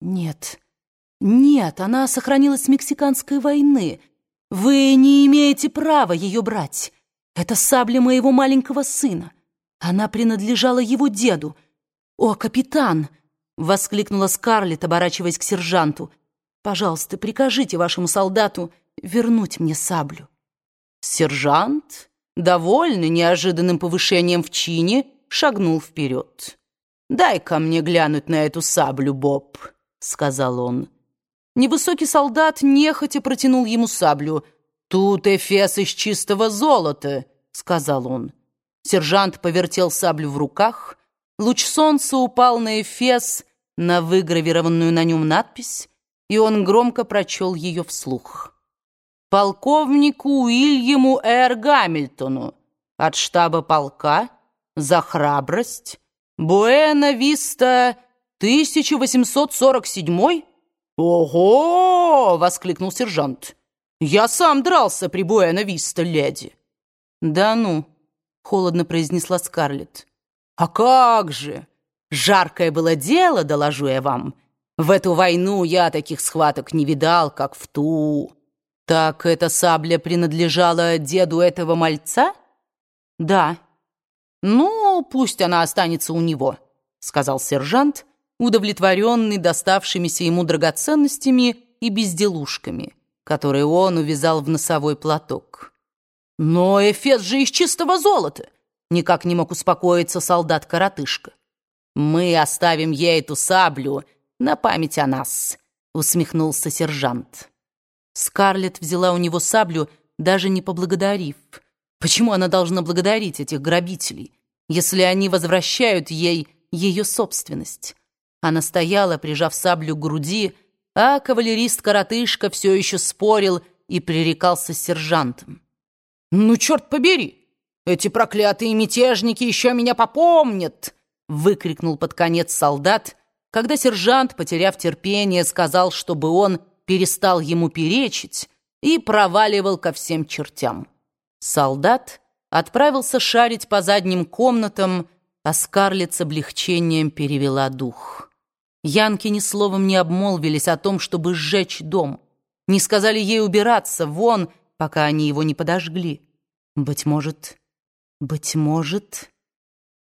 Нет, нет, она сохранилась с Мексиканской войны. Вы не имеете права ее брать. Это сабля моего маленького сына. Она принадлежала его деду. О, капитан! Воскликнула Скарлетт, оборачиваясь к сержанту. Пожалуйста, прикажите вашему солдату вернуть мне саблю. Сержант, довольный неожиданным повышением в чине, шагнул вперед. «Дай-ка мне глянуть на эту саблю, Боб», — сказал он. Невысокий солдат нехотя протянул ему саблю. «Тут эфес из чистого золота», — сказал он. Сержант повертел саблю в руках. Луч солнца упал на эфес, на выгравированную на нем надпись, и он громко прочел ее вслух. «Полковнику Уильяму Эр Гамильтону от штаба полка за храбрость Буэна-Виста 1847 «Ого!» — воскликнул сержант. «Я сам дрался при Буэна-Виста, леди». «Да ну!» — холодно произнесла Скарлетт. «А как же! Жаркое было дело, доложу я вам. В эту войну я таких схваток не видал, как в ту. Так эта сабля принадлежала деду этого мальца?» «Да». «Ну, пусть она останется у него», — сказал сержант, удовлетворенный доставшимися ему драгоценностями и безделушками, которые он увязал в носовой платок. «Но Эфес же из чистого золота!» — никак не мог успокоиться солдат-коротышка. «Мы оставим ей эту саблю на память о нас», — усмехнулся сержант. Скарлетт взяла у него саблю, даже не поблагодарив. Почему она должна благодарить этих грабителей, если они возвращают ей ее собственность? Она стояла, прижав саблю к груди, а кавалерист-коротышка все еще спорил и пререкался с сержантом. «Ну, черт побери! Эти проклятые мятежники еще меня попомнят!» выкрикнул под конец солдат, когда сержант, потеряв терпение, сказал, чтобы он перестал ему перечить и проваливал ко всем чертям. Солдат отправился шарить по задним комнатам, а Скарлетт с облегчением перевела дух. Янки ни словом не обмолвились о том, чтобы сжечь дом. Не сказали ей убираться вон, пока они его не подожгли. Быть может, быть может...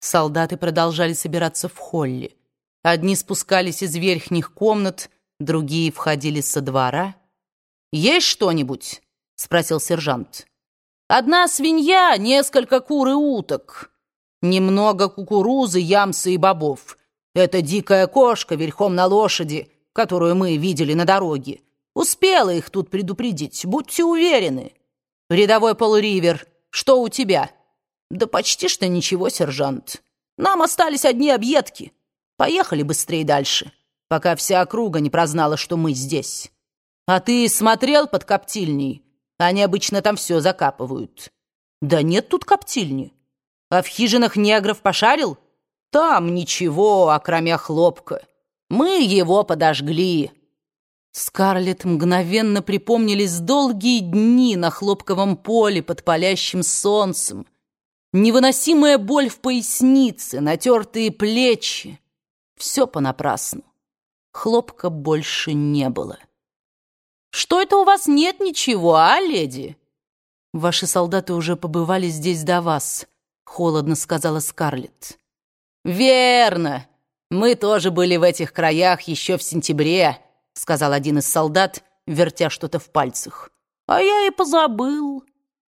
Солдаты продолжали собираться в холле. Одни спускались из верхних комнат, другие входили со двора. «Есть что-нибудь?» — спросил сержант. «Одна свинья, несколько кур и уток, немного кукурузы, ямса и бобов». Это дикая кошка верхом на лошади, которую мы видели на дороге. Успела их тут предупредить, будьте уверены. Рядовой Полуривер, что у тебя? Да почти что ничего, сержант. Нам остались одни объедки. Поехали быстрее дальше, пока вся округа не прознала, что мы здесь. А ты смотрел под коптильней? Они обычно там все закапывают. Да нет тут коптильни. А в хижинах негров пошарил? Там ничего, окромя хлопка. Мы его подожгли». Скарлетт мгновенно припомнились долгие дни на хлопковом поле под палящим солнцем. Невыносимая боль в пояснице, натертые плечи. Все понапрасну. Хлопка больше не было. «Что это у вас нет ничего, а, леди?» «Ваши солдаты уже побывали здесь до вас», — холодно сказала Скарлетт. «Верно. Мы тоже были в этих краях еще в сентябре», сказал один из солдат, вертя что-то в пальцах. «А я и позабыл.